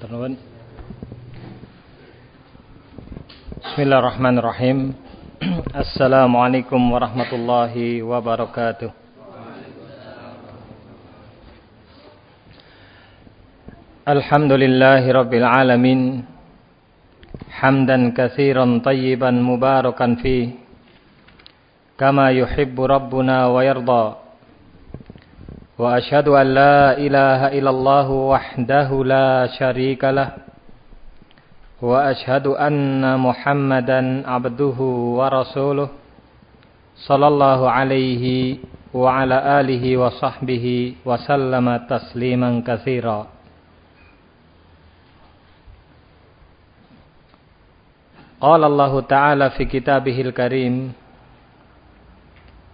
Maturnuwun. Bismillahirrahmanirrahim. Assalamualaikum warahmatullahi wabarakatuh. Alhamdulillahi rabbil alamin. Hamdan katsiran tayyiban mubarakan fi kama yuhibbu rabbuna wa yarda. وأشهد أن لا إله إلا الله وحده لا شريك له وأشهد أن محمدا عبده ورسوله صلى الله عليه وعلى آله وصحبه وسلم تسليما كثيرا. قال الله تعالى في كتابه الكريم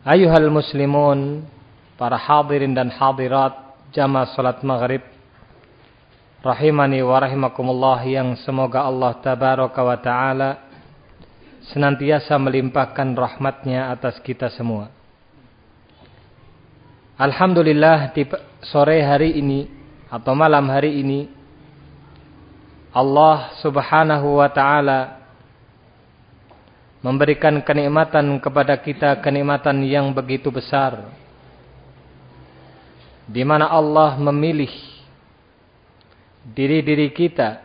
Ayuhal muslimun, para hadirin dan hadirat jamaah salat maghrib, rahimani wa rahimakumullah yang semoga Allah tabaraka wa ta'ala senantiasa melimpahkan rahmatnya atas kita semua. Alhamdulillah di sore hari ini atau malam hari ini Allah subhanahu wa ta'ala memberikan kenikmatan kepada kita kenikmatan yang begitu besar. Di mana Allah memilih diri-diri kita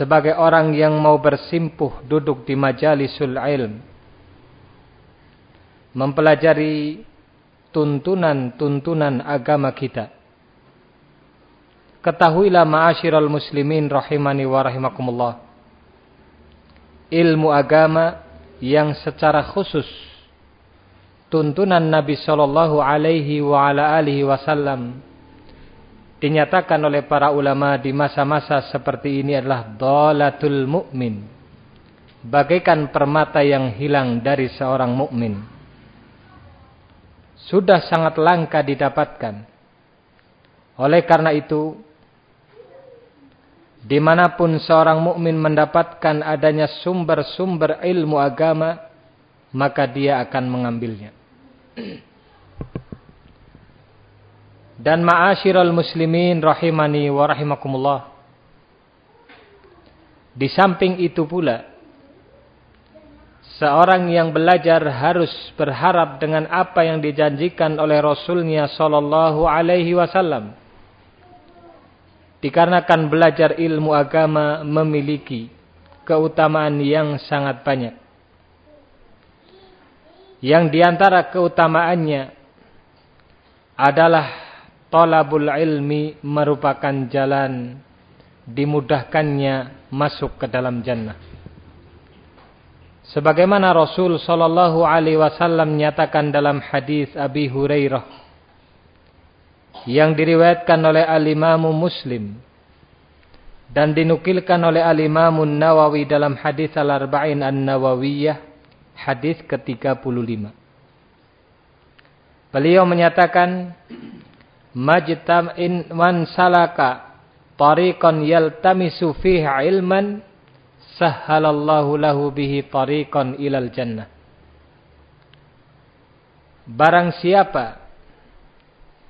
sebagai orang yang mau bersimpuh duduk di majalisul ilm mempelajari tuntunan-tuntunan agama kita. Ketahuilah ma'asyiral muslimin rahimani wa rahimakumullah ilmu agama yang secara khusus tuntunan Nabi Shallallahu Alaihi Wasallam dinyatakan oleh para ulama di masa-masa seperti ini adalah dolatul mukmin, bagaikan permata yang hilang dari seorang mukmin. Sudah sangat langka didapatkan. Oleh karena itu, Di mana pun seorang mukmin mendapatkan adanya sumber-sumber ilmu agama, maka dia akan mengambilnya. Dan ma'asyiral muslimin rahimani wa rahimakumullah. Di samping itu pula, seorang yang belajar harus berharap dengan apa yang dijanjikan oleh Rasulnya sallallahu alaihi wasallam Dikarenakan belajar ilmu agama memiliki keutamaan yang sangat banyak. Yang di antara keutamaannya adalah tolabul ilmi merupakan jalan dimudahkannya masuk ke dalam jannah. Sebagaimana Rasul sallallahu alaihi wasallam menyatakan dalam hadis Abi Hurairah yang diriwayatkan oleh al-Imam Muslim dan dinukilkan oleh al-Imam Nawawi dalam hadis Al-Arba'in An-Nawawiyah hadis ke-35. Beliau menyatakan majtam'in man salaka tariqan yaltamisu fihi ilman sahhalallahu lahu bihi tariqan ilal jannah. Barang siapa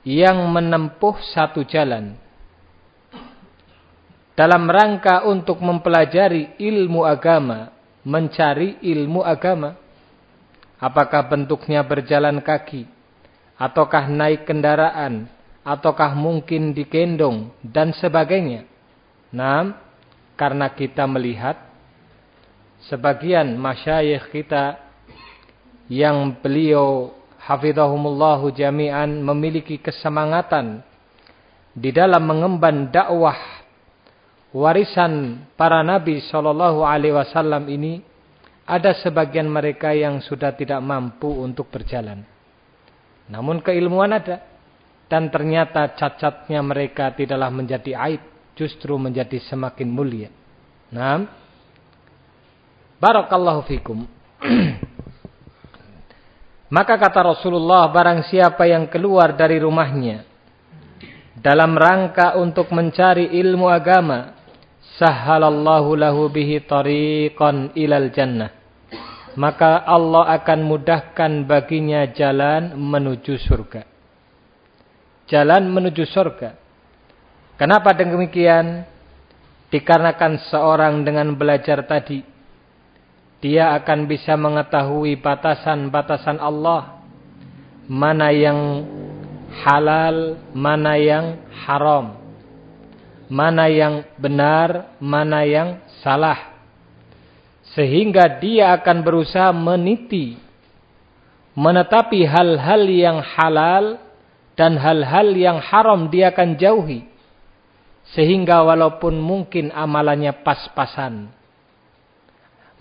yang menempuh satu jalan dalam rangka untuk mempelajari ilmu agama, mencari ilmu agama. Apakah bentuknya berjalan kaki, ataukah naik kendaraan, ataukah mungkin digendong dan sebagainya. Nah, karena kita melihat sebagian masyayikh kita yang beliau hafizahumullahu jami'an memiliki kesemangatan di dalam mengemban dakwah warisan para nabi sallallahu alaihi wasallam ini ada sebagian mereka yang sudah tidak mampu untuk berjalan. Namun keilmuan ada dan ternyata cacatnya mereka tidaklah menjadi aib, justru menjadi semakin mulia. Nah, barakallahu fikum. Maka kata Rasulullah, barang siapa yang keluar dari rumahnya dalam rangka untuk mencari ilmu agama, sahhalallahu lahu bihi tariqan ilal jannah. Maka Allah akan mudahkan baginya jalan menuju surga. Jalan menuju surga. Kenapa demikian? Dikarenakan seorang dengan belajar tadi dia akan bisa mengetahui batasan-batasan Allah. Mana yang halal, mana yang haram. Mana yang benar, mana yang salah. Sehingga dia akan berusaha meniti. Menetapi hal-hal yang halal dan hal-hal yang haram dia akan jauhi. Sehingga walaupun mungkin amalannya pas-pasan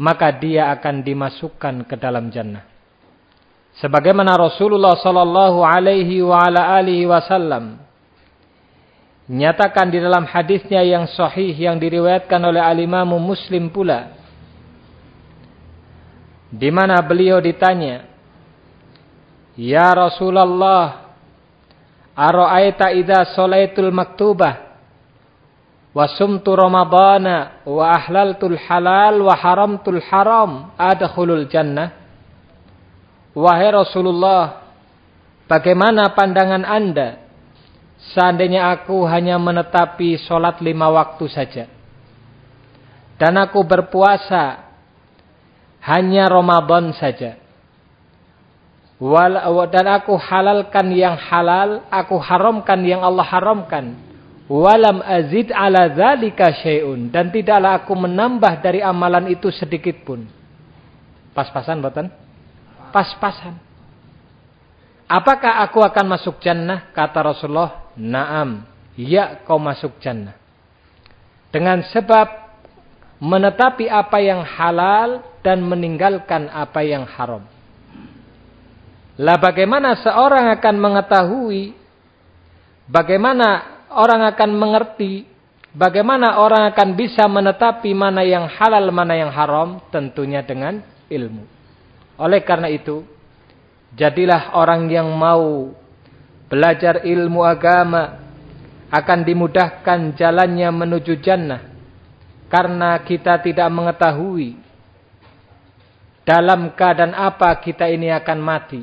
maka dia akan dimasukkan ke dalam jannah. Sebagaimana Rasulullah sallallahu alaihi wa ala alihi wasallam nyatakan di dalam hadisnya yang sahih yang diriwayatkan oleh al-Imam Muslim pula di mana beliau ditanya Ya Rasulullah ara'aita idza salaitul maktubah Wasumtu Ramadana wa ahlaltul halal wa haramtul haram adkhulul jannah. Wahai Rasulullah, bagaimana pandangan Anda seandainya aku hanya menetapi solat lima waktu saja dan aku berpuasa hanya Ramadan saja. Dan aku halalkan yang halal, aku haramkan yang Allah haramkan Walam azid ala zalika syai'un. Dan tidaklah aku menambah dari amalan itu sedikit pun. Pas-pasan, boten? Pas-pasan. Apakah aku akan masuk jannah? Kata Rasulullah, naam. Ya kau masuk jannah. Dengan sebab menetapi apa yang halal dan meninggalkan apa yang haram. Lah bagaimana seorang akan mengetahui bagaimana orang akan mengerti bagaimana orang akan bisa menetapi mana yang halal, mana yang haram, tentunya dengan ilmu. Oleh karena itu, jadilah orang yang mau belajar ilmu agama akan dimudahkan jalannya menuju jannah karena kita tidak mengetahui dalam keadaan apa kita ini akan mati.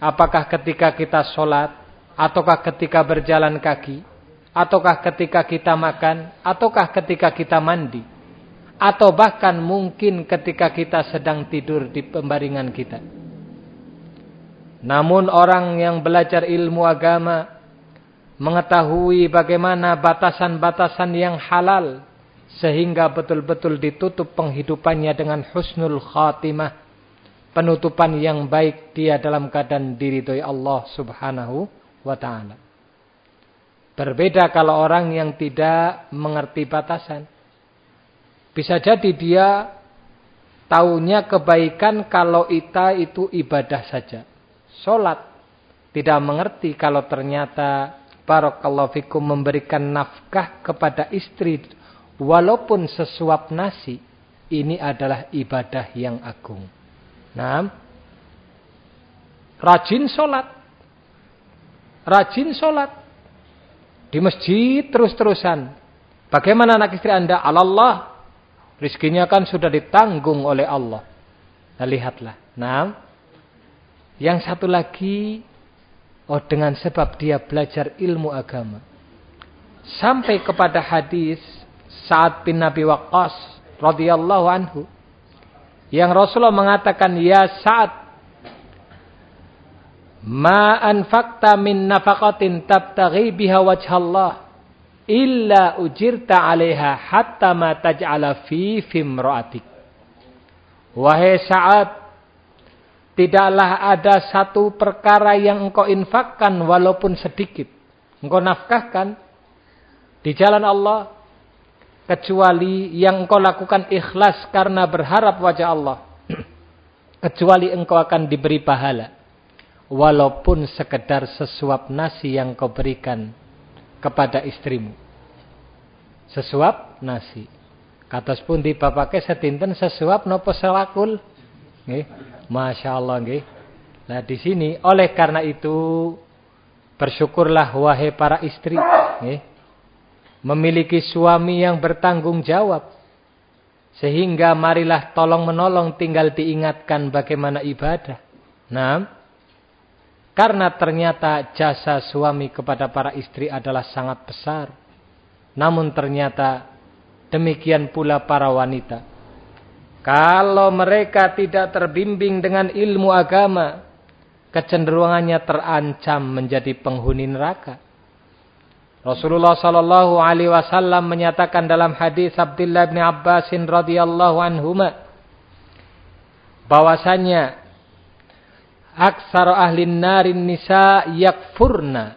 Apakah ketika kita sholat ataukah ketika berjalan kaki ataukah ketika kita makan, ataukah ketika kita mandi, atau bahkan mungkin ketika kita sedang tidur di pembaringan kita. Namun orang yang belajar ilmu agama mengetahui bagaimana batasan-batasan yang halal sehingga betul-betul ditutup penghidupannya dengan husnul khatimah, penutupan yang baik dia dalam keadaan diridhoi Allah Subhanahu wa taala. Berbeda kalau orang yang tidak mengerti batasan. Bisa jadi dia tahunya kebaikan kalau ita itu ibadah saja. Sholat. Tidak mengerti kalau ternyata Barakallahu fikum memberikan nafkah kepada istri. Walaupun sesuap nasi. Ini adalah ibadah yang agung. Nah. Rajin sholat. Rajin sholat di masjid terus-terusan. Bagaimana anak istri anda? Allah. Rizkinya kan sudah ditanggung oleh Allah. Nah lihatlah. Nah. Yang satu lagi. Oh dengan sebab dia belajar ilmu agama. Sampai kepada hadis. Saat bin Nabi Waqqas. radhiyallahu anhu. Yang Rasulullah mengatakan. Ya saat Ma anfaqta min nafaqatin tabtaghi biha wajhallah illa ujirta 'alaiha hatta ma taj'ala fi fimra'atik. Wahai Sa'ad, tidaklah ada satu perkara yang engkau infakkan walaupun sedikit. Engkau nafkahkan di jalan Allah kecuali yang engkau lakukan ikhlas karena berharap wajah Allah. kecuali engkau akan diberi pahala walaupun sekedar sesuap nasi yang kau berikan kepada istrimu. Sesuap nasi. Kados pun di bapake setinten sesuap nopo selakul. Nggih. Masya Allah nggih. Nah di sini oleh karena itu bersyukurlah wahai para istri, nggih. Memiliki suami yang bertanggung jawab. Sehingga marilah tolong menolong tinggal diingatkan bagaimana ibadah. Nah, karena ternyata jasa suami kepada para istri adalah sangat besar. Namun ternyata demikian pula para wanita. Kalau mereka tidak terbimbing dengan ilmu agama, kecenderungannya terancam menjadi penghuni neraka. Rasulullah sallallahu alaihi wasallam menyatakan dalam hadis Abdullah bin Abbas radhiyallahu anhuma bahwasanya aksar ahli narin nisa yakfurna.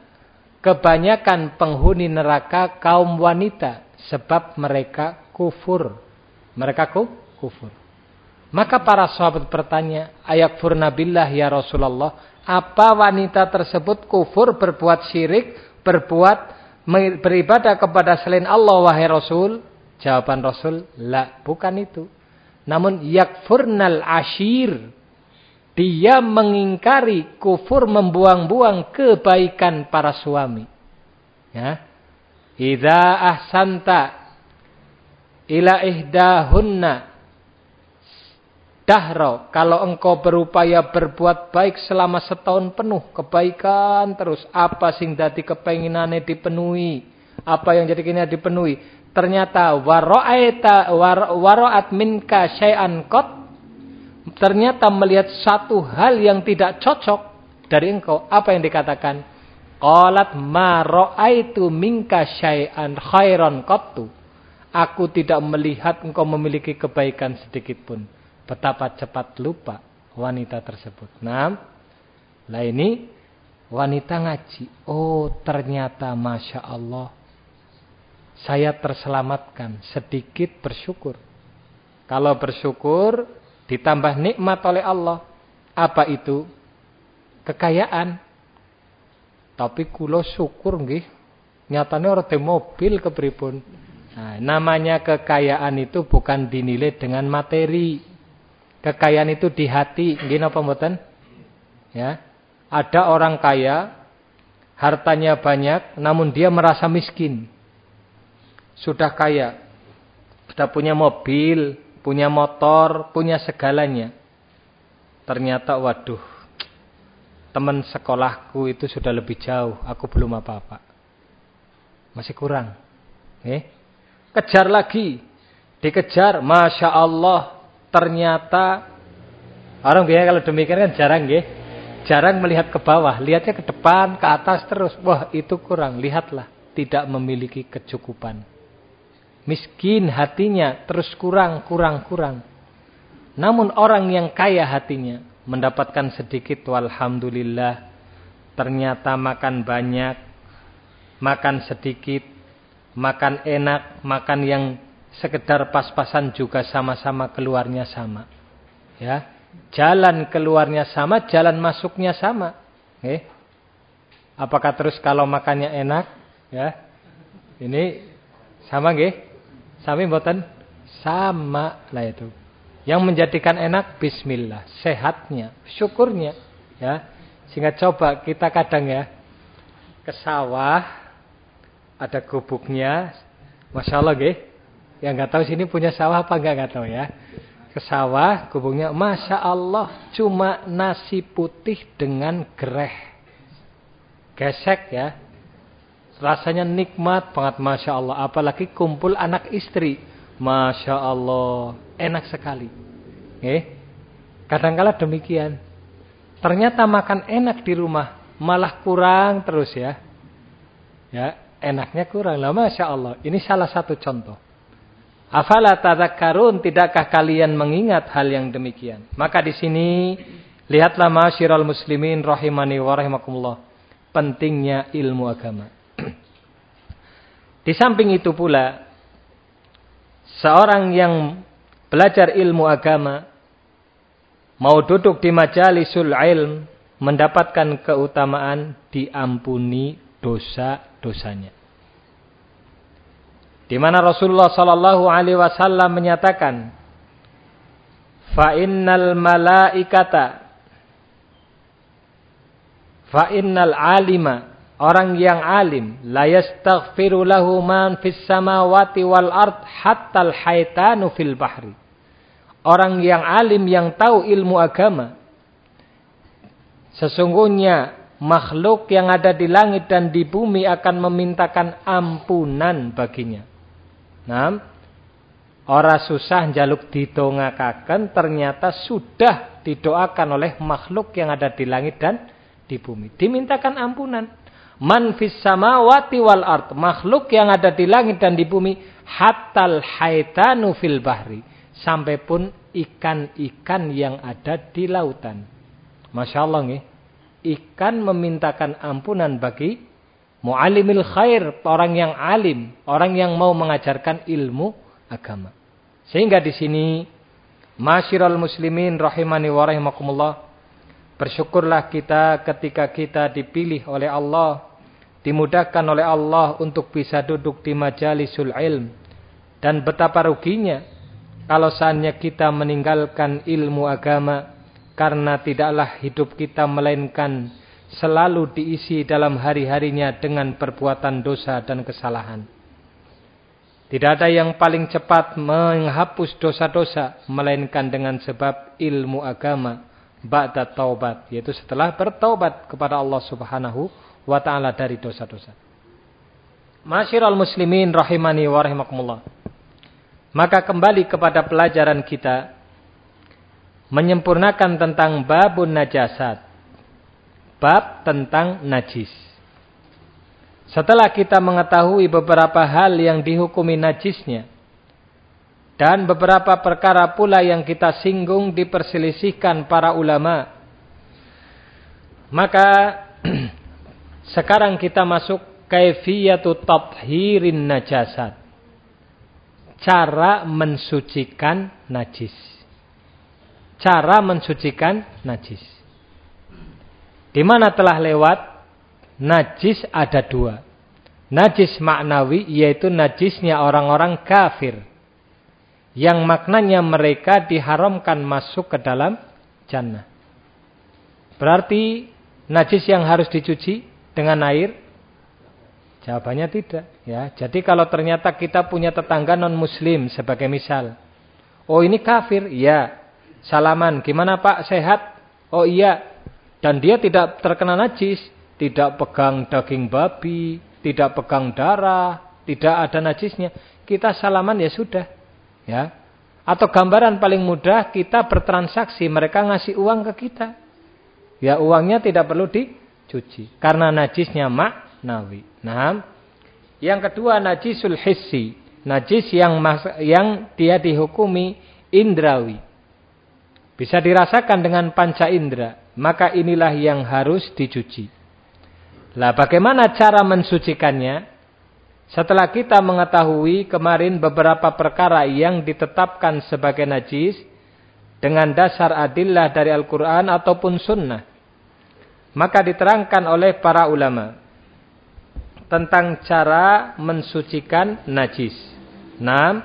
Kebanyakan penghuni neraka kaum wanita. Sebab mereka kufur. Mereka ku, kufur. Maka para sahabat bertanya, ayakfurna billah ya Rasulullah. Apa wanita tersebut kufur, berbuat syirik, berbuat beribadah kepada selain Allah wahai Rasul? Jawaban Rasul, la, bukan itu. Namun yakfurnal ashir dia mengingkari kufur membuang-buang kebaikan para suami. Ya. Idza ahsanta ila ihdahunna dahro kalau engkau berupaya berbuat baik selama setahun penuh kebaikan terus apa sing dadi kepenginane dipenuhi apa yang jadi kini dipenuhi ternyata waro'aita waro'at minka syai'an kot ternyata melihat satu hal yang tidak cocok dari engkau, apa yang dikatakan? Qalat ma ra'aitu minka syai'an khairan qattu. Aku tidak melihat engkau memiliki kebaikan sedikit pun. Betapa cepat lupa wanita tersebut. Nah, lah ini wanita ngaji. Oh, ternyata Masya Allah. Saya terselamatkan. Sedikit bersyukur. Kalau bersyukur, Ditambah nikmat oleh Allah. Apa itu? Kekayaan. Tapi kulo syukur nggih. Nyatanya orang di mobil kepripun. Nah, namanya kekayaan itu bukan dinilai dengan materi. Kekayaan itu di hati. Nggih napa mboten? Ya. Ada orang kaya, hartanya banyak, namun dia merasa miskin. Sudah kaya, sudah punya mobil, punya motor, punya segalanya. Ternyata waduh, teman sekolahku itu sudah lebih jauh, aku belum apa-apa. Masih kurang. Eh? Kejar lagi. Dikejar, Masya Allah. Ternyata, orang biasa kalau demikian kan jarang ya. Jarang melihat ke bawah, lihatnya ke depan, ke atas terus. Wah itu kurang, lihatlah. Tidak memiliki kecukupan. Miskin hatinya terus kurang, kurang, kurang. Namun orang yang kaya hatinya mendapatkan sedikit walhamdulillah. Ternyata makan banyak, makan sedikit, makan enak, makan yang sekedar pas-pasan juga sama-sama keluarnya sama. Ya, jalan keluarnya sama, jalan masuknya sama. Eh, apakah terus kalau makannya enak? Ya, ini sama nggih? Sami mboten? Sama lah itu. Yang menjadikan enak bismillah, sehatnya, syukurnya, ya. Sehingga coba kita kadang ya ke sawah ada gubuknya, masya Allah gih. Yang nggak tahu sini punya sawah apa nggak nggak tahu ya. Ke sawah gubuknya, masya Allah cuma nasi putih dengan gereh, gesek ya, Rasanya nikmat banget Masya Allah. Apalagi kumpul anak istri. Masya Allah. Enak sekali. Eh, Kadang-kala demikian. Ternyata makan enak di rumah. Malah kurang terus ya. Ya, enaknya kurang. Lah Masya Allah. Ini salah satu contoh. Afala tadakkarun, tidakkah kalian mengingat hal yang demikian? Maka di sini lihatlah masyiral muslimin rahimani wa rahimakumullah. Pentingnya ilmu agama. Di samping itu pula seorang yang belajar ilmu agama mau duduk di majalisul ilm mendapatkan keutamaan diampuni dosa-dosanya. Di mana Rasulullah sallallahu alaihi wasallam menyatakan, "Fa innal malaikata fa innal alima orang yang alim la yastaghfiru lahu man fis samawati wal ard hatta al haitanu fil bahri." Orang yang alim yang tahu ilmu agama sesungguhnya makhluk yang ada di langit dan di bumi akan memintakan ampunan baginya. Nah, orang susah jaluk ditongakakan ternyata sudah didoakan oleh makhluk yang ada di langit dan di bumi. Dimintakan ampunan. Man fis samawati wal art. Makhluk yang ada di langit dan di bumi. Hatal haitanu fil bahri. Sampai pun ikan-ikan yang ada di lautan. Masya Allah nih. Ikan memintakan ampunan bagi Mu'alimil khair, orang yang alim, orang yang mau mengajarkan ilmu agama. Sehingga di sini masyiral muslimin rahimani wa rahimakumullah, bersyukurlah kita ketika kita dipilih oleh Allah, dimudahkan oleh Allah untuk bisa duduk di majalisul ilm dan betapa ruginya kalau seandainya kita meninggalkan ilmu agama karena tidaklah hidup kita melainkan selalu diisi dalam hari-harinya dengan perbuatan dosa dan kesalahan. Tidak ada yang paling cepat menghapus dosa-dosa melainkan dengan sebab ilmu agama ba'da taubat yaitu setelah bertaubat kepada Allah Subhanahu wa taala dari dosa-dosa. Masyiral muslimin rahimani wa rahimakumullah. Maka kembali kepada pelajaran kita menyempurnakan tentang babun najasat bab tentang najis. Setelah kita mengetahui beberapa hal yang dihukumi najisnya, dan beberapa perkara pula yang kita singgung diperselisihkan para ulama, maka sekarang kita masuk kaifiyatu tathirin najasat. Cara mensucikan najis. Cara mensucikan najis. Di mana telah lewat najis ada dua. Najis maknawi yaitu najisnya orang-orang kafir. Yang maknanya mereka diharamkan masuk ke dalam jannah. Berarti najis yang harus dicuci dengan air? Jawabannya tidak. Ya, Jadi kalau ternyata kita punya tetangga non muslim sebagai misal. Oh ini kafir? Ya. Salaman, gimana pak sehat? Oh iya, dan dia tidak terkena najis, tidak pegang daging babi, tidak pegang darah, tidak ada najisnya. Kita salaman ya sudah. Ya. Atau gambaran paling mudah kita bertransaksi, mereka ngasih uang ke kita. Ya uangnya tidak perlu dicuci karena najisnya maknawi. Nah, yang kedua najisul hissi, najis yang yang dia dihukumi indrawi. Bisa dirasakan dengan panca indera maka inilah yang harus dicuci. Lah bagaimana cara mensucikannya? Setelah kita mengetahui kemarin beberapa perkara yang ditetapkan sebagai najis dengan dasar adillah dari Al-Quran ataupun sunnah. Maka diterangkan oleh para ulama tentang cara mensucikan najis. Nah,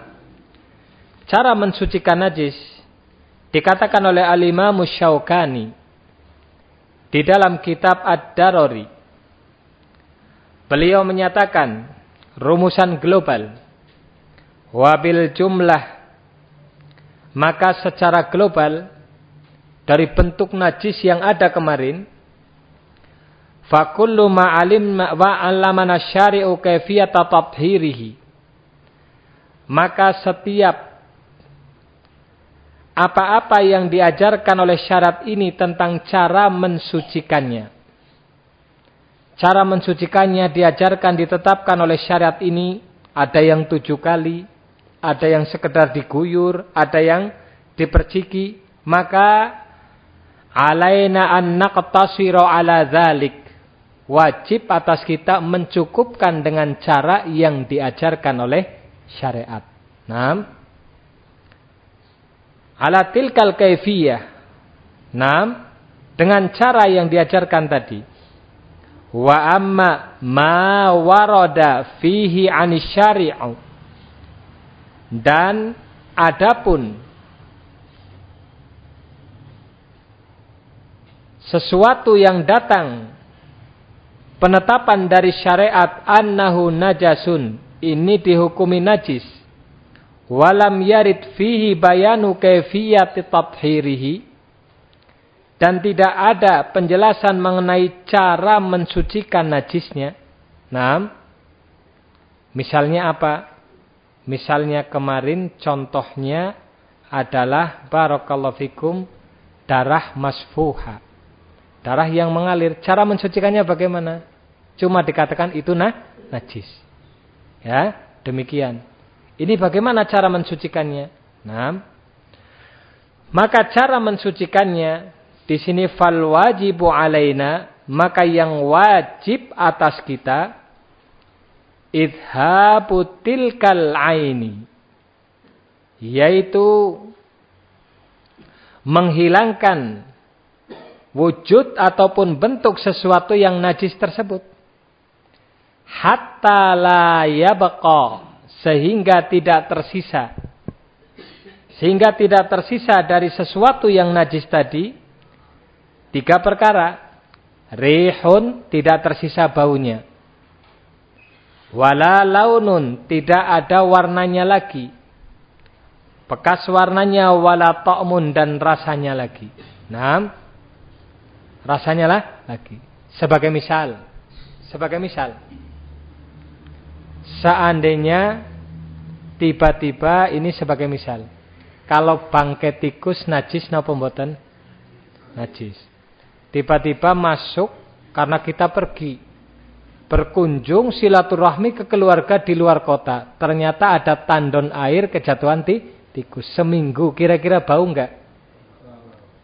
cara mensucikan najis dikatakan oleh Al-Imam Syaukani di dalam kitab Ad-Darori. Beliau menyatakan rumusan global. Wabil jumlah. Maka secara global dari bentuk najis yang ada kemarin. Fakullu ma'alim wa'allamana syari'u kaifiyata tathirihi. Maka setiap apa-apa yang diajarkan oleh syarat ini tentang cara mensucikannya. cara mensucikannya diajarkan, ditetapkan oleh syariat ini. Ada yang tujuh kali, ada yang sekedar diguyur, ada yang diperciki. Maka alaina an ala dhalik. Wajib atas kita mencukupkan dengan cara yang diajarkan oleh syariat. Nah, ala tilkal kaifiyah. Nah, dengan cara yang diajarkan tadi. Wa amma ma warada fihi anisyari'u. Dan adapun sesuatu yang datang penetapan dari syariat annahu najasun ini dihukumi najis walam yarid fihi bayanu kaifiyati tathhirihi dan tidak ada penjelasan mengenai cara mensucikan najisnya. Nah, misalnya apa? Misalnya kemarin contohnya adalah barakallahu fikum darah masfuha. Darah yang mengalir. Cara mensucikannya bagaimana? Cuma dikatakan itu nah, najis. Ya, demikian. Ini bagaimana cara mensucikannya? Nah, maka cara mensucikannya di sini fal wajibu alaina maka yang wajib atas kita idhabu tilkal aini yaitu menghilangkan wujud ataupun bentuk sesuatu yang najis tersebut hatta la yabqa sehingga tidak tersisa sehingga tidak tersisa dari sesuatu yang najis tadi Tiga perkara. Rihun tidak tersisa baunya. Wala launun tidak ada warnanya lagi. Bekas warnanya wala ta'mun dan rasanya lagi. Nah, rasanya lah lagi. Sebagai misal, sebagai misal, seandainya tiba-tiba ini sebagai misal, kalau bangkai tikus najis napa mboten? Najis. Tiba-tiba masuk karena kita pergi. Berkunjung silaturahmi ke keluarga di luar kota. Ternyata ada tandon air kejatuhan di tikus. Seminggu kira-kira bau enggak?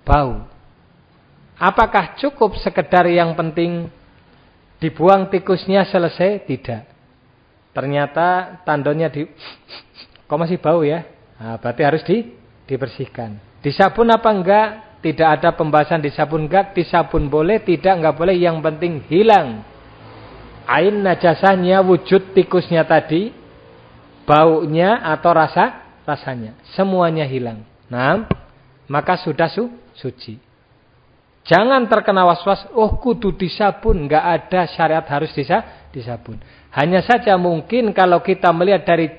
Bau. Apakah cukup sekedar yang penting dibuang tikusnya selesai? Tidak. Ternyata tandonnya di... Kok masih bau ya? Nah, berarti harus di, dibersihkan. Disabun apa enggak? Tidak ada pembahasan di sabun gak, di sabun boleh, tidak enggak boleh. Yang penting hilang. Ain najasahnya, wujud tikusnya tadi, baunya atau rasa rasanya. Semuanya hilang. Nah, maka sudah su suci. Jangan terkena was-was, oh kudu disabun. Enggak ada syariat harus disa disabun. Hanya saja mungkin kalau kita melihat dari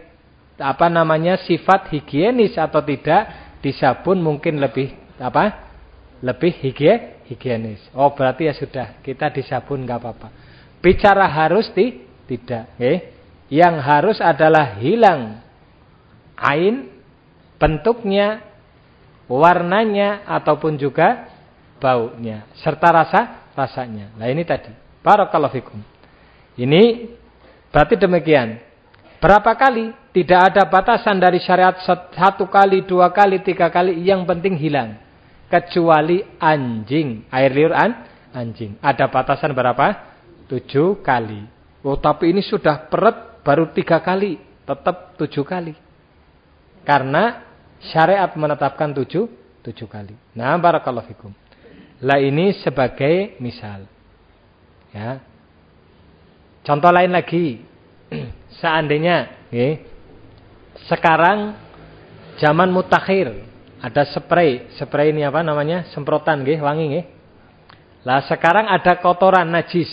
apa namanya sifat higienis atau tidak, disabun mungkin lebih apa lebih higien, higienis. Oh berarti ya sudah kita disabun nggak apa-apa. Bicara harus di, tidak. Eh? Yang harus adalah hilang ain, bentuknya, warnanya ataupun juga baunya serta rasa rasanya. Nah ini tadi. Barakallahu fikum. Ini berarti demikian. Berapa kali? Tidak ada batasan dari syariat satu kali, dua kali, tiga kali. Yang penting hilang kecuali anjing. Air liur an, anjing. Ada batasan berapa? Tujuh kali. Oh tapi ini sudah peret baru tiga kali. Tetap tujuh kali. Karena syariat menetapkan tujuh, tujuh kali. Nah barakallahu fikum. Lah ini sebagai misal. Ya. Contoh lain lagi. Seandainya, ya, sekarang zaman mutakhir ada spray, spray ini apa namanya? Semprotan nggih, wangi nggih. Lah sekarang ada kotoran najis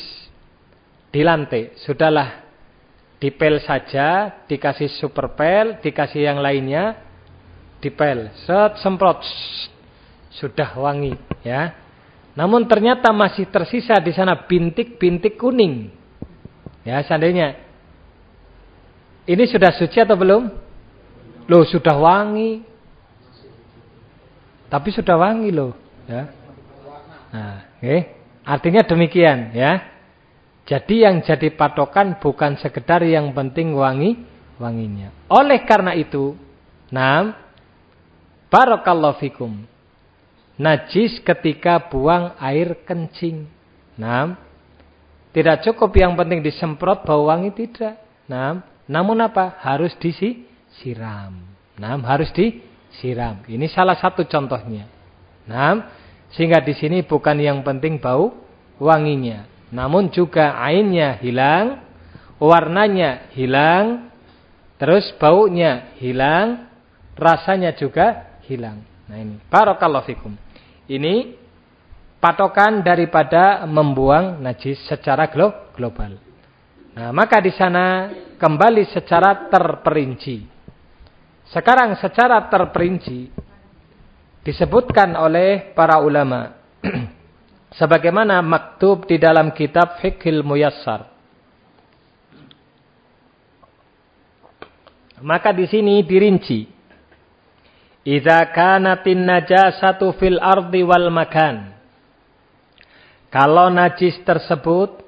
di lantai. Sudahlah dipel saja, dikasih super pel, dikasih yang lainnya, dipel, set semprot. Sudah wangi, ya. Namun ternyata masih tersisa di sana bintik-bintik kuning. Ya, seandainya ini sudah suci atau belum? Loh, sudah wangi. Tapi sudah wangi loh, ya. Nah, okay. artinya demikian, ya. Jadi yang jadi patokan bukan sekedar yang penting wangi wanginya. Oleh karena itu, nam barakallahu fikum. Najis ketika buang air kencing. Nam tidak cukup yang penting disemprot bau wangi tidak. Nam namun apa? Harus disiram. Nam harus disiram. Ini salah satu contohnya. Nam sehingga di sini bukan yang penting bau wanginya namun juga ainnya hilang, warnanya hilang, terus baunya hilang, rasanya juga hilang. Nah ini, barakallahu fikum. Ini patokan daripada membuang najis secara global. Nah, maka di sana kembali secara terperinci. Sekarang secara terperinci disebutkan oleh para ulama sebagaimana maktub di dalam kitab Fiqhil Muyassar. Maka di sini dirinci. Idza kanatin najasatu fil ardi wal makan. Kalau najis tersebut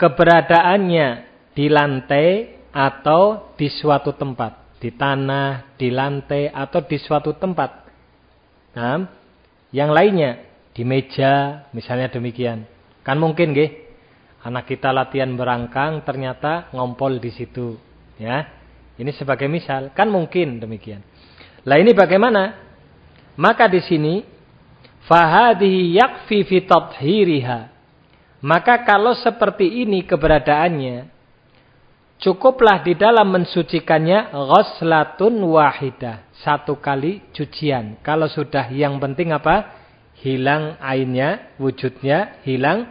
keberadaannya di lantai atau di suatu tempat, di tanah, di lantai atau di suatu tempat. Nah, yang lainnya di meja, misalnya demikian. Kan mungkin nggih. Anak kita latihan berangkang ternyata ngompol di situ, ya. Ini sebagai misal, kan mungkin demikian. Lah ini bagaimana? Maka di sini fahadhihi yakfi fi tathhiriha. Maka kalau seperti ini keberadaannya, cukuplah di dalam mensucikannya ghuslatun wahidah, satu kali cucian. Kalau sudah yang penting apa? hilang ainnya, wujudnya, hilang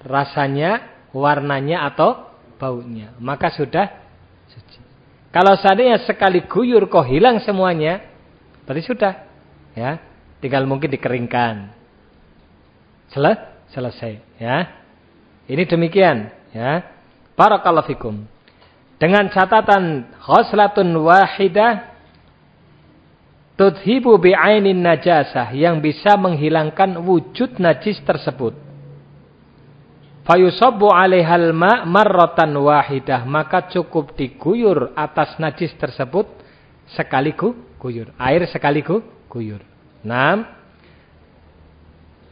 rasanya, warnanya atau baunya. Maka sudah. Kalau seandainya sekali guyur kok hilang semuanya, berarti sudah. Ya, tinggal mungkin dikeringkan. Sel selesai, ya. Ini demikian, ya. Barakallahu fikum. Dengan catatan khoslatun wahidah tudhibu bi'ainin najasah yang bisa menghilangkan wujud najis tersebut. Fayusabbu alaihal ma' marratan wahidah. Maka cukup diguyur atas najis tersebut sekali guyur. Air sekali guyur. Nah,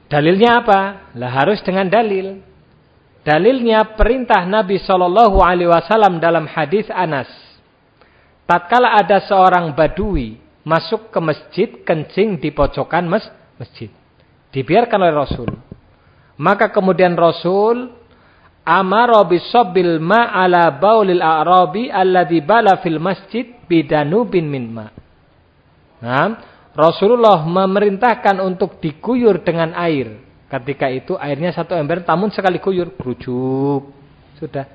dalilnya apa? Lah harus dengan dalil. Dalilnya perintah Nabi Shallallahu Alaihi Wasallam dalam hadis Anas. Tatkala ada seorang badui masuk ke masjid kencing di pojokan mas masjid. Dibiarkan oleh Rasul. Maka kemudian Rasul amara bisabbil ma ala baulil a'rabi alladhi bala fil masjid bidanubin min ma. Nah, Rasulullah memerintahkan untuk diguyur dengan air. Ketika itu airnya satu ember, namun sekali guyur, kerucuk. Sudah.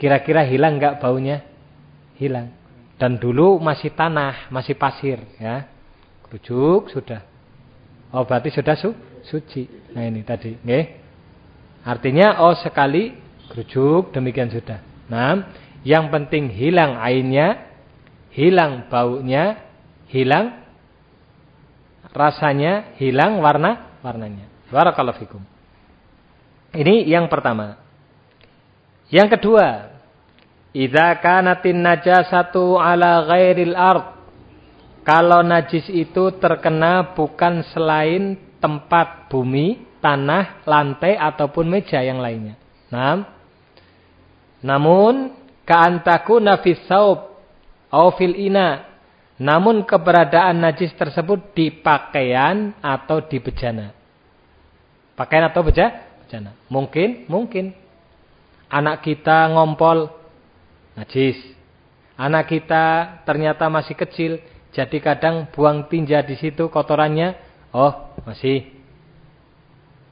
Kira-kira hilang enggak baunya? Hilang. Dan dulu masih tanah, masih pasir, ya. Rujuk sudah. Oh, berarti sudah su suci. Nah, ini tadi, nggih. Artinya oh sekali rujuk demikian sudah. Nah, yang penting hilang ainnya, hilang baunya, hilang rasanya, hilang warna warnanya. Barakallahu fikum. Ini yang pertama. Yang kedua, Idza kanatin najasatu ala ghairil ard. Kalau najis itu terkena bukan selain tempat bumi, tanah, lantai ataupun meja yang lainnya. Nah, namun ka'antakuna fis saub au ina. Namun keberadaan najis tersebut di pakaian atau di bejana. Pakaian atau beja? bejana. Mungkin, mungkin. Anak kita ngompol najis. Anak kita ternyata masih kecil, jadi kadang buang tinja di situ kotorannya, oh masih.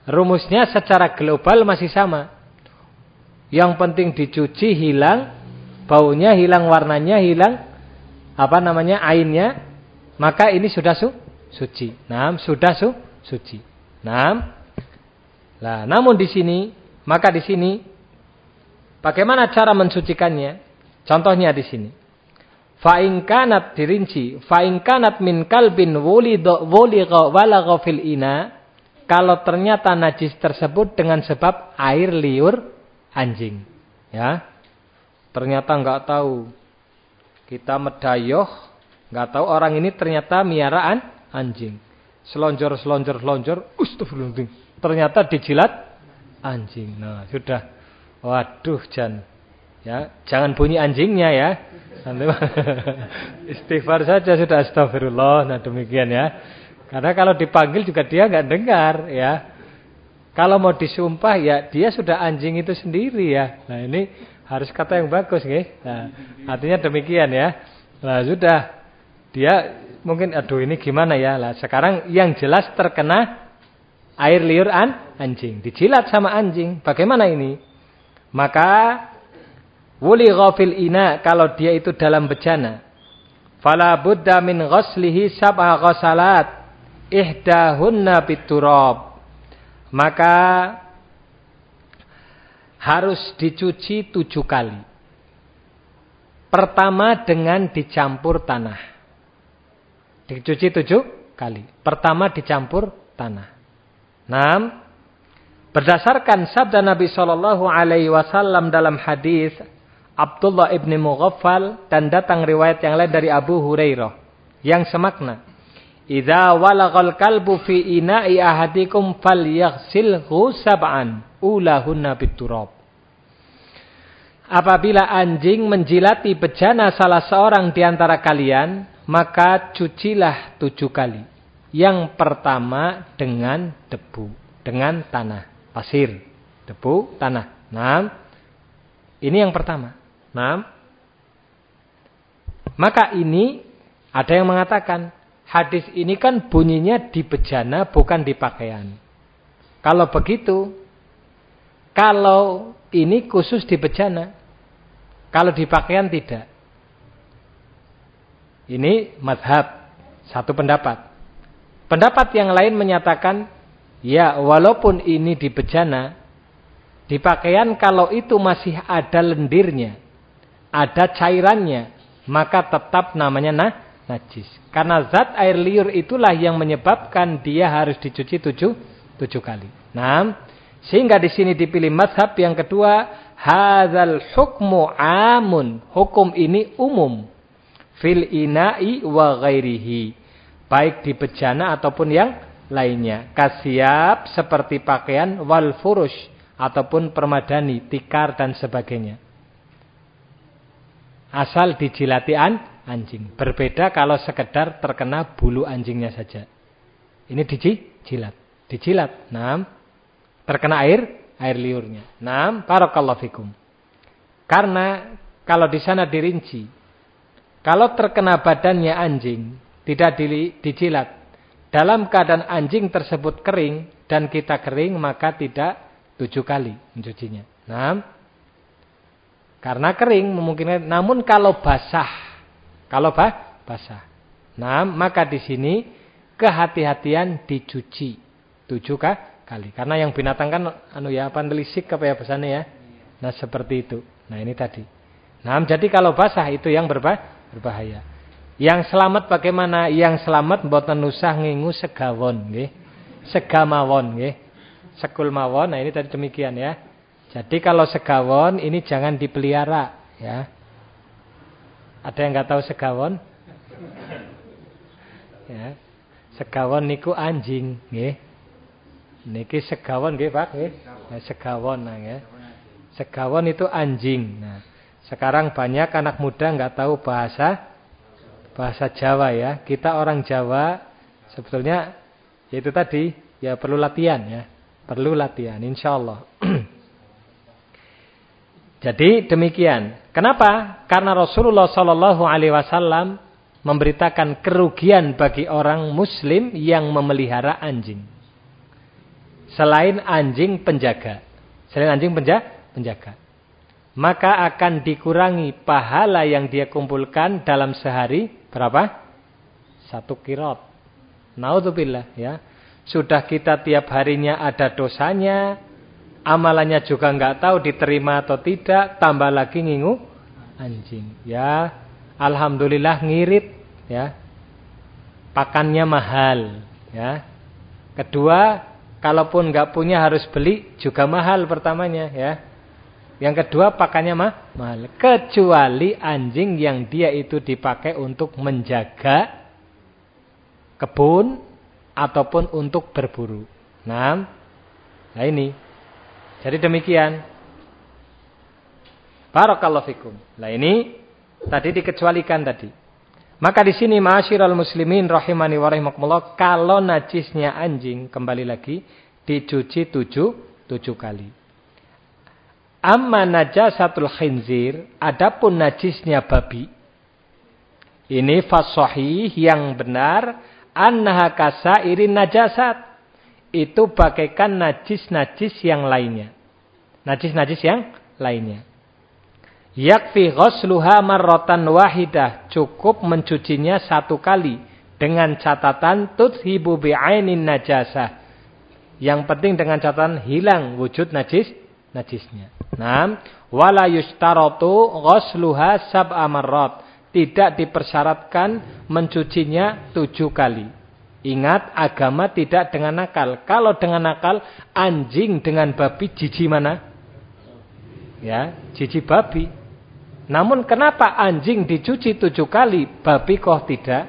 Rumusnya secara global masih sama. Yang penting dicuci hilang, baunya hilang, warnanya hilang, apa namanya ainnya, maka ini sudah su suci. Nah, sudah su suci. Nah, lah namun di sini, maka di sini bagaimana cara mensucikannya? Contohnya di sini. Fa'inkanat dirinci. Fa'inkanat min kalbin wuliga walagha fil ina. Kalau ternyata najis tersebut dengan sebab air liur anjing. Ya. Ternyata nggak tahu. Kita medayoh, nggak tahu orang ini ternyata miaraan anjing. Selonjor, selonjor, selonjor, astagfirullahaladzim. Ternyata dijilat anjing. Nah, sudah. Waduh, Jan. Ya, jangan bunyi anjingnya ya. Istighfar saja sudah astagfirullah. Nah, demikian ya. Karena kalau dipanggil juga dia nggak dengar ya. Kalau mau disumpah ya dia sudah anjing itu sendiri ya. Nah, ini harus kata yang bagus nggih. Nah, artinya demikian ya. Nah, sudah dia mungkin aduh ini gimana ya. Lah sekarang yang jelas terkena air liur an anjing, dijilat sama anjing. Bagaimana ini? Maka wuli ghafil ina kalau dia itu dalam bejana. Fala buddha min ghaslihi sab'a ghasalat ihdahunna biturab. Maka harus dicuci tujuh kali. Pertama dengan dicampur tanah. Dicuci tujuh kali. Pertama dicampur tanah. Enam. Berdasarkan sabda Nabi Shallallahu Alaihi Wasallam dalam hadis Abdullah ibni Mughaffal dan datang riwayat yang lain dari Abu Hurairah yang semakna. Idza walagal kalbu fi ina'i ahadikum falyaghsilhu sab'an ulahunna biturab. Apabila anjing menjilati bejana salah seorang di antara kalian, maka cucilah tujuh kali. Yang pertama dengan debu, dengan tanah, pasir, debu, tanah. Nah, ini yang pertama. Nah, maka ini ada yang mengatakan hadis ini kan bunyinya di bejana bukan di pakaian. Kalau begitu, kalau ini khusus di bejana. Kalau di pakaian tidak. Ini madhab. Satu pendapat. Pendapat yang lain menyatakan. Ya walaupun ini di bejana. Di pakaian kalau itu masih ada lendirnya. Ada cairannya. Maka tetap namanya nah, najis. Karena zat air liur itulah yang menyebabkan dia harus dicuci tujuh, tujuh kali. Nah, sehingga di sini dipilih mazhab yang kedua, hadzal hukmu amun. Hukum ini umum. Fil ina'i wa ghairihi. Baik di bejana ataupun yang lainnya. Kasiap seperti pakaian wal furush ataupun permadani, tikar dan sebagainya. Asal dijilatian anjing. Berbeda kalau sekedar terkena bulu anjingnya saja. Ini dijilat. Dijilat. Nah, terkena air air liurnya. Naam, barakallahu fikum. Karena kalau di sana dirinci, kalau terkena badannya anjing, tidak di, dijilat, dalam keadaan anjing tersebut kering dan kita kering, maka tidak tujuh kali mencucinya. Naam. Karena kering memungkinkan, namun kalau basah, kalau bah, basah. Nah, maka di sini kehati-hatian dicuci tujuh kah? kali. Karena yang binatang kan anu ya apa nelisik apa ya pesannya ya. Nah, seperti itu. Nah, ini tadi. Nah, jadi kalau basah itu yang berbah berbahaya. Yang selamat bagaimana? Yang selamat mboten usah ngingu segawon nggih. Segamawon nggih. Sekul mawon. Nah, ini tadi demikian ya. Jadi kalau segawon ini jangan dipelihara ya. Ada yang nggak tahu segawon? Ya. Segawon niku anjing nggih. Niki segawon nggih Pak nggih. Nah, segawon nah ya. Segawon itu anjing. Nah, sekarang banyak anak muda nggak tahu bahasa bahasa Jawa ya. Kita orang Jawa sebetulnya yaitu tadi ya perlu latihan ya. Perlu latihan insyaallah. Jadi demikian. Kenapa? Karena Rasulullah Shallallahu alaihi wasallam memberitakan kerugian bagi orang muslim yang memelihara anjing. Selain anjing penjaga. Selain anjing penjaga, penjaga. Maka akan dikurangi pahala yang dia kumpulkan dalam sehari berapa? Satu kirot. Naudzubillah ya. Sudah kita tiap harinya ada dosanya, amalannya juga nggak tahu diterima atau tidak, tambah lagi ngingu anjing. Ya, alhamdulillah ngirit ya. Pakannya mahal ya. Kedua, Kalaupun nggak punya harus beli juga mahal pertamanya ya. Yang kedua pakannya mah mahal. Kecuali anjing yang dia itu dipakai untuk menjaga kebun ataupun untuk berburu. Nah, nah ini. Jadi demikian. Barakallahu fikum. Nah ini tadi dikecualikan tadi. Maka di sini ma'asyiral muslimin rahimani wa rahimakumullah kalau najisnya anjing kembali lagi dicuci tujuh, tujuh kali. Amma najasatul khinzir, adapun najisnya babi. Ini fasohih yang benar annaha kasairin najasat. Itu bagaikan najis-najis yang lainnya. Najis-najis yang lainnya. Yakfi ghusluha marratan wahidah. Cukup mencucinya satu kali. Dengan catatan tudhibu bi'ainin najasah. Yang penting dengan catatan hilang wujud najis najisnya. Nah, wala yustaratu ghusluha sab'a marrat tidak dipersyaratkan mencucinya tujuh kali. Ingat agama tidak dengan nakal. Kalau dengan nakal anjing dengan babi jiji mana? Ya, jiji babi. Namun kenapa anjing dicuci tujuh kali, babi kok tidak?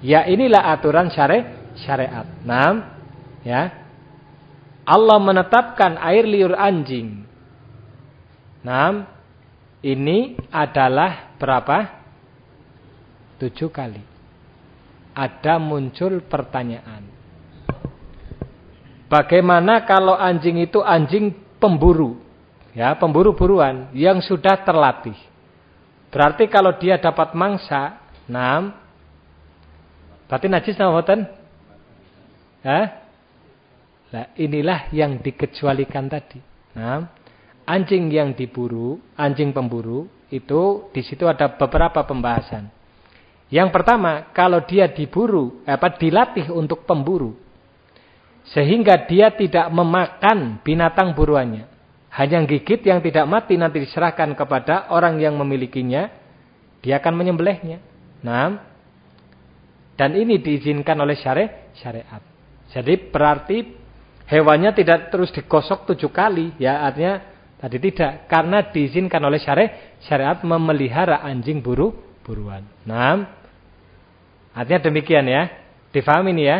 Ya inilah aturan syari syariat. Nah, ya. Allah menetapkan air liur anjing. Nah, ini adalah berapa? Tujuh kali. Ada muncul pertanyaan. Bagaimana kalau anjing itu anjing pemburu? Ya, pemburu-buruan yang sudah terlatih. Berarti kalau dia dapat mangsa, enam, berarti najis nawaten? Ya? Nah, inilah yang dikecualikan tadi. Nah, anjing yang diburu, anjing pemburu, itu di situ ada beberapa pembahasan. Yang pertama, kalau dia diburu, apa dilatih untuk pemburu, sehingga dia tidak memakan binatang buruannya, hanya gigit yang tidak mati nanti diserahkan kepada orang yang memilikinya, dia akan menyembelihnya. Nah, dan ini diizinkan oleh syari syariat. Jadi berarti hewannya tidak terus digosok tujuh kali, ya artinya tadi tidak, karena diizinkan oleh syari syariat memelihara anjing buru buruan. Nah, Artinya demikian ya. Difahami ini ya.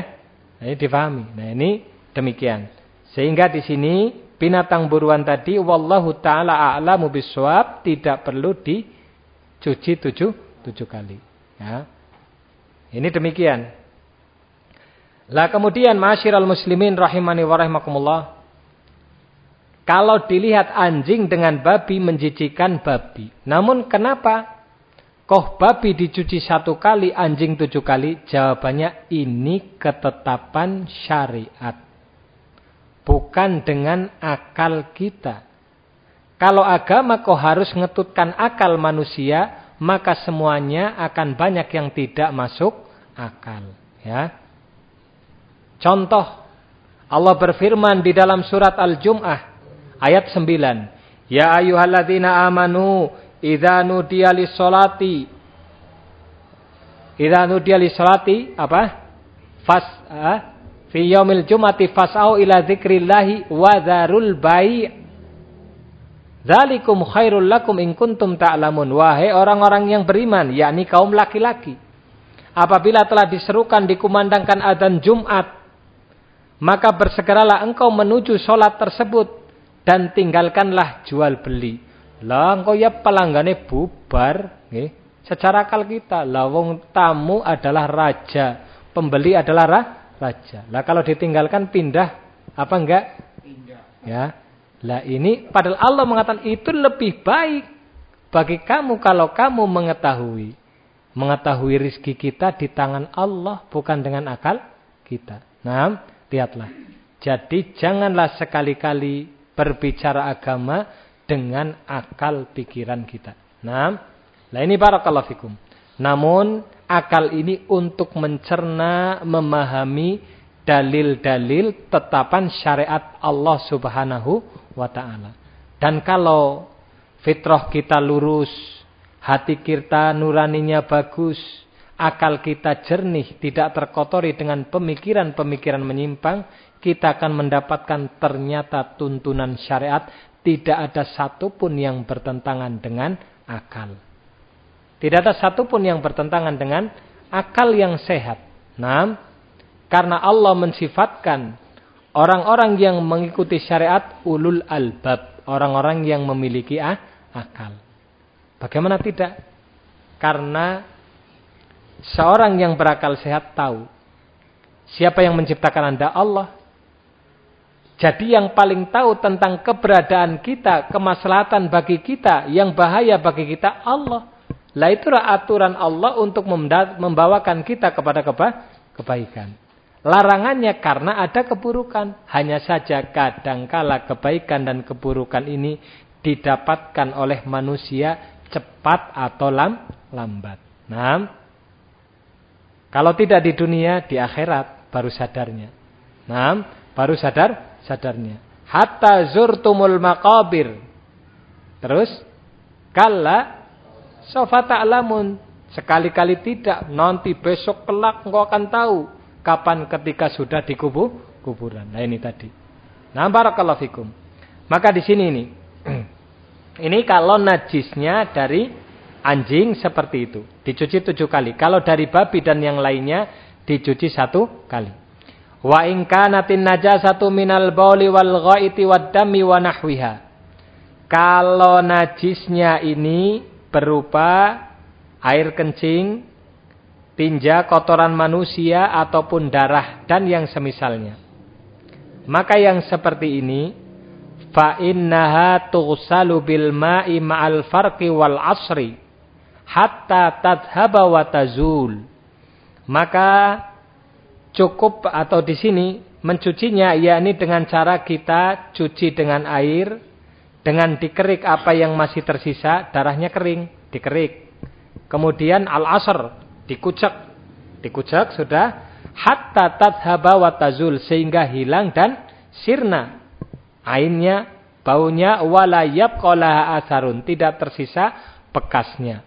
Nah, ini difahami. Nah, ini demikian. Sehingga di sini binatang buruan tadi wallahu taala a'lamu bisawab tidak perlu dicuci tujuh tujuh kali. Ya. Ini demikian. Lah kemudian masyiral muslimin rahimani wa. Kalau dilihat anjing dengan babi menjijikan babi. Namun kenapa Koh babi dicuci satu kali, anjing tujuh kali? Jawabannya ini ketetapan syariat. Bukan dengan akal kita. Kalau agama kau harus ngetutkan akal manusia, maka semuanya akan banyak yang tidak masuk akal. Ya. Contoh, Allah berfirman di dalam surat Al-Jum'ah ayat 9. Ya ayuhalladzina amanu Idza nudiya lis-salati Idza nudiya lis-salati apa? Fas ah, fi yaumil jumati fas'au ila dzikrillahi wa dzarul bai' Zalikum khairul lakum in kuntum ta'lamun. Wahai orang-orang yang beriman, yakni kaum laki-laki. Apabila telah diserukan dikumandangkan adzan Jumat, maka bersegeralah engkau menuju solat tersebut dan tinggalkanlah jual beli. Lah engkau ya pelanggane bubar, nggih. Secara akal kita, lah wong tamu adalah raja, pembeli adalah ra, raja. Lah kalau ditinggalkan pindah apa enggak? Pindah. Ya. Lah ini padahal Allah mengatakan itu lebih baik bagi kamu kalau kamu mengetahui mengetahui rizki kita di tangan Allah bukan dengan akal kita. Nah, lihatlah. Jadi janganlah sekali-kali berbicara agama dengan akal pikiran kita. Nah, lah ini barakallahu fikum. Namun akal ini untuk mencerna, memahami dalil-dalil tetapan syariat Allah Subhanahu wa taala. Dan kalau fitrah kita lurus, hati kita nuraninya bagus, akal kita jernih, tidak terkotori dengan pemikiran-pemikiran menyimpang, kita akan mendapatkan ternyata tuntunan syariat tidak ada satupun yang bertentangan dengan akal. Tidak ada satupun yang bertentangan dengan akal yang sehat. Nah, karena Allah mensifatkan orang-orang yang mengikuti syariat ulul albab, orang-orang yang memiliki ah, akal. Bagaimana tidak? Karena seorang yang berakal sehat tahu siapa yang menciptakan Anda Allah. Jadi yang paling tahu tentang keberadaan kita, kemaslahatan bagi kita, yang bahaya bagi kita Allah. Lah itulah aturan Allah untuk membawakan kita kepada keba kebaikan. Larangannya karena ada keburukan. Hanya saja kadangkala kebaikan dan keburukan ini didapatkan oleh manusia cepat atau lam, lambat. Nah, kalau tidak di dunia, di akhirat baru sadarnya. Nah, baru sadar sadarnya. Hatta zurtumul maqabir. Terus kalla sofa ta'lamun. Sekali-kali tidak, nanti besok kelak engkau akan tahu kapan ketika sudah dikubur kuburan. Nah ini tadi. Nah barakallahu fikum. Maka di sini ini. ini kalau najisnya dari anjing seperti itu. Dicuci tujuh kali. Kalau dari babi dan yang lainnya dicuci satu kali. Wa in kanatin najasatu minal bauli wal ghaiti wad dami wa nahwiha. Kalau najisnya ini berupa air kencing, tinja, kotoran manusia ataupun darah dan yang semisalnya. Maka yang seperti ini fa innaha tughsalu bil ma'i ma'al farqi wal asri hatta tadhhaba wa tazul. Maka cukup atau di sini mencucinya yakni dengan cara kita cuci dengan air dengan dikerik apa yang masih tersisa darahnya kering dikerik. Kemudian al-asr dikucek. Dikucek sudah hatta tadhaba wa tazul sehingga hilang dan sirna. Ainnya baunya wala yabqala asarun tidak tersisa bekasnya.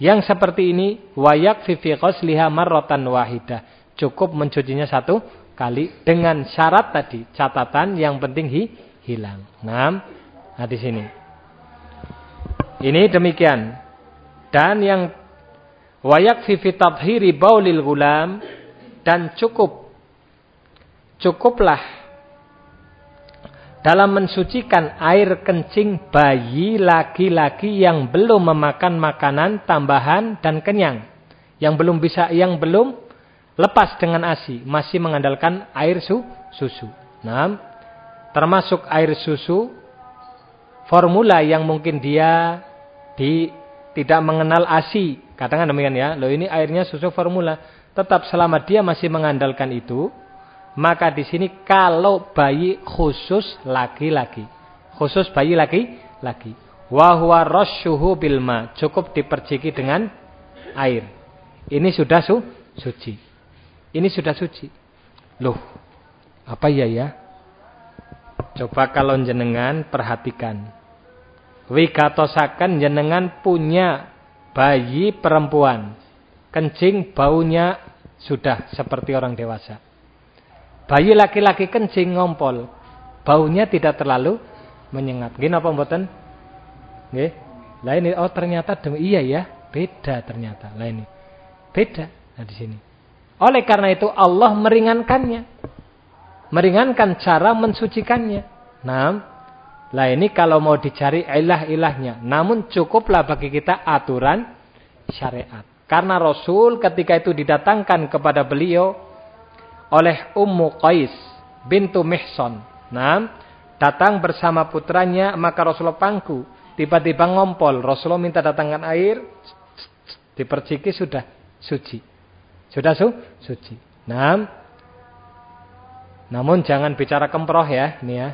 Yang seperti ini wayak fi fi ghusliha marratan wahidah Cukup mencucinya satu kali dengan syarat tadi catatan yang penting hi, hilang. Nah, nah di sini. Ini demikian. Dan yang wayak tathhiri baulil gulam dan cukup cukuplah dalam mensucikan air kencing bayi laki-laki yang belum memakan makanan tambahan dan kenyang, yang belum bisa yang belum lepas dengan ASI, masih mengandalkan air su, susu. Nah, termasuk air susu formula yang mungkin dia di tidak mengenal ASI. Katakan demikian ya. Loh ini airnya susu formula. Tetap selama dia masih mengandalkan itu, maka di sini kalau bayi khusus laki-laki. Khusus bayi laki-laki. Wahwa rasyuhu bilma. Cukup diperciki dengan air. Ini sudah su, suci. Ini sudah suci. Loh, apa ya ya? Coba kalau jenengan perhatikan. Wikatosakan jenengan punya bayi perempuan. Kencing baunya sudah seperti orang dewasa. Bayi laki-laki kencing ngompol. Baunya tidak terlalu menyengat. Gini apa mboten? Nggih. Lah ini oh ternyata iya ya, beda ternyata. Lah ini. Beda. Nah di sini. Oleh karena itu Allah meringankannya. Meringankan cara mensucikannya. Nah, lah ini kalau mau dicari ilah-ilahnya. Namun cukuplah bagi kita aturan syariat. Karena Rasul ketika itu didatangkan kepada beliau oleh Ummu Qais bintu Mihson. Nah, datang bersama putranya maka Rasulullah pangku. Tiba-tiba ngompol. Rasulullah minta datangkan air. Diperciki sudah suci. Sudah su? Suci. Nah, namun jangan bicara kemproh ya, ini ya.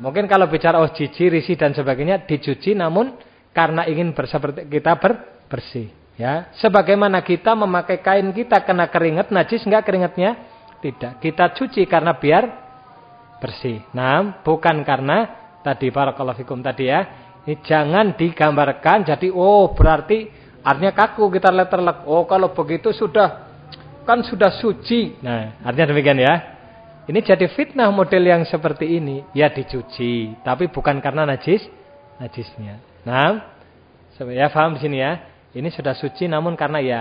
Mungkin kalau bicara oh cici, risi dan sebagainya dicuci namun karena ingin berseperti kita ber, bersih, ya. Sebagaimana kita memakai kain kita kena keringat najis enggak keringatnya? Tidak. Kita cuci karena biar bersih. Nah, bukan karena tadi para fikum tadi ya. Ini jangan digambarkan jadi oh berarti artinya kaku kita letterlek. Oh kalau begitu sudah kan sudah suci. Nah, artinya demikian ya. Ini jadi fitnah model yang seperti ini. Ya dicuci, tapi bukan karena najis, najisnya. Nah, ya paham sini ya. Ini sudah suci namun karena ya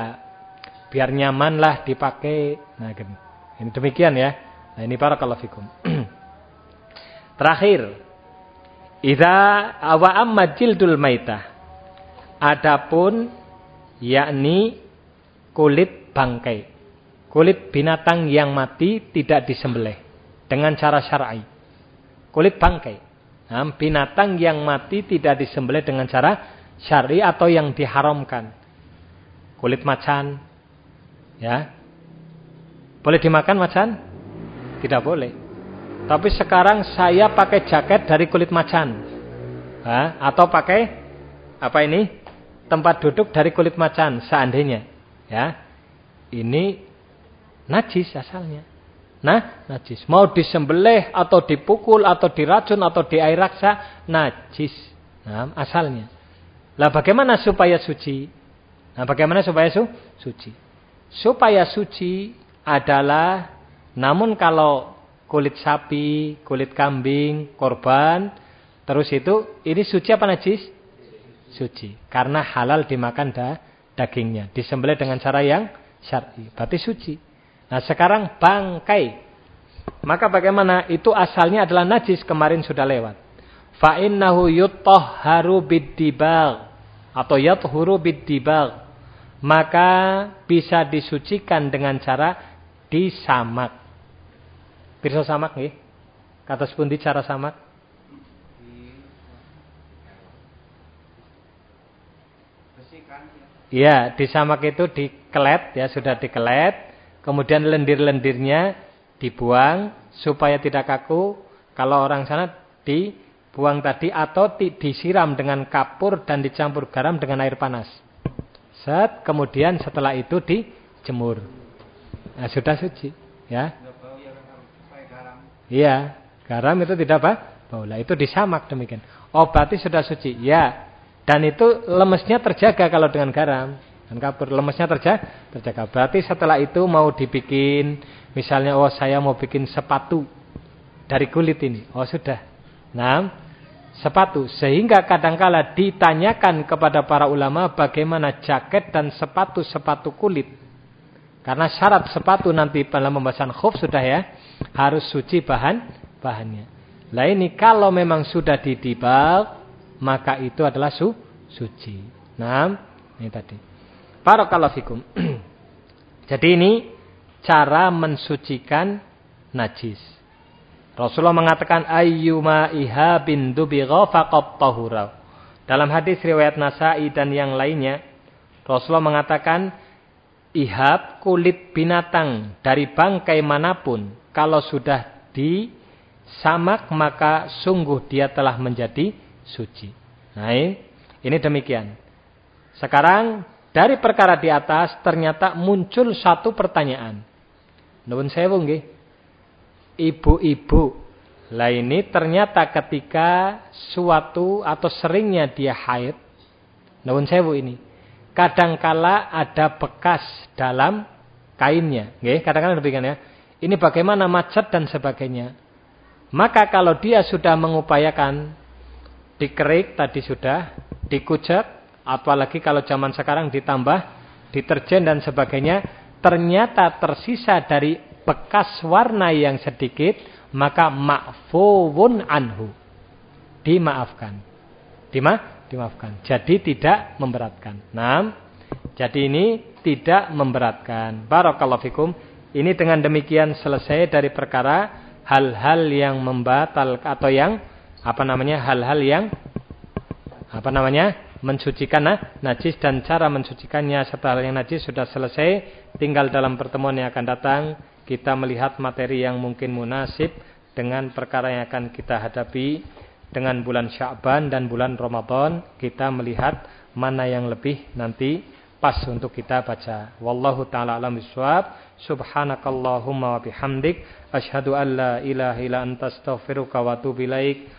biar nyaman lah dipakai. Nah, gini. ini demikian ya. Nah, ini para fikum. Terakhir, idza awa amma jildul maitah. Adapun yakni kulit bangkai. Kulit binatang yang mati tidak disembelih dengan cara syar'i. Kulit bangkai. Nah, binatang yang mati tidak disembelih dengan cara syar'i atau yang diharamkan. Kulit macan. Ya. Boleh dimakan macan? Tidak boleh. Tapi sekarang saya pakai jaket dari kulit macan. Ha? atau pakai apa ini? Tempat duduk dari kulit macan seandainya. Ya. Ini Najis asalnya. Nah, najis. Mau disembelih atau dipukul atau diracun atau di raksa, najis. Nah, asalnya. Lah bagaimana supaya suci? Nah, bagaimana supaya su suci? Supaya suci adalah namun kalau kulit sapi, kulit kambing, korban, terus itu ini suci apa najis? Suci. Karena halal dimakan da, dagingnya. Disembelih dengan cara yang syar'i. Berarti suci. Nah sekarang bangkai. Maka bagaimana? Itu asalnya adalah najis kemarin sudah lewat. Fa'innahu yutahharu biddibal. Atau yathuru biddibal. Maka bisa disucikan dengan cara disamak. Bisa samak nih? Kata sepundi cara samak? Iya, disamak itu dikelet ya, sudah dikelet. Kemudian lendir-lendirnya dibuang supaya tidak kaku. Kalau orang sana dibuang tadi atau disiram dengan kapur dan dicampur garam dengan air panas. Set, kemudian setelah itu dijemur. Nah, sudah suci, ya. Iya, garam itu tidak apa? Baulah itu disamak demikian. Oh, berarti sudah suci. Ya. Dan itu lemesnya terjaga kalau dengan garam. Dan kapur lemesnya terjaga, terjaga. Berarti setelah itu mau dibikin, misalnya oh saya mau bikin sepatu dari kulit ini. Oh sudah. Nah, sepatu. Sehingga kadangkala ditanyakan kepada para ulama bagaimana jaket dan sepatu-sepatu kulit. Karena syarat sepatu nanti dalam pembahasan khuf sudah ya, harus suci bahan bahannya. Lah ini kalau memang sudah didibal, maka itu adalah su, suci. Nah, ini tadi. Barakallahu fikum. Jadi ini cara mensucikan najis. Rasulullah mengatakan ayyuma ihabin dubigha faqat tahura. Dalam hadis riwayat Nasa'i dan yang lainnya, Rasulullah mengatakan ihab kulit binatang dari bangkai mana pun kalau sudah disamak maka sungguh dia telah menjadi suci. Nah, ini demikian. Sekarang dari perkara di atas ternyata muncul satu pertanyaan. Nuwun sewu nggih. Ibu-ibu. Lah ini ternyata ketika suatu atau seringnya dia haid. Nuwun sewu ini. Kadangkala ada bekas dalam kainnya, nggih, kadang-kadang demikian ya. Ini bagaimana macet dan sebagainya. Maka kalau dia sudah mengupayakan dikerik tadi sudah, dikujat, Apalagi kalau zaman sekarang ditambah deterjen dan sebagainya, ternyata tersisa dari bekas warna yang sedikit, maka ma'fuwun anhu. Dimaafkan. Dima? Dimaafkan. Jadi tidak memberatkan. Nah, jadi ini tidak memberatkan. Barakallahu fikum. Ini dengan demikian selesai dari perkara hal-hal yang membatal atau yang apa namanya hal-hal yang apa namanya mensucikan nah, najis dan cara mensucikannya setelah yang najis sudah selesai. Tinggal dalam pertemuan yang akan datang kita melihat materi yang mungkin munasib dengan perkara yang akan kita hadapi dengan bulan Sya'ban dan bulan Ramadan. Kita melihat mana yang lebih nanti pas untuk kita baca. Wallahu taala alam bisawab. Subhanakallahumma wa bihamdik asyhadu an la ilaha illa anta astaghfiruka wa atubu ilaik.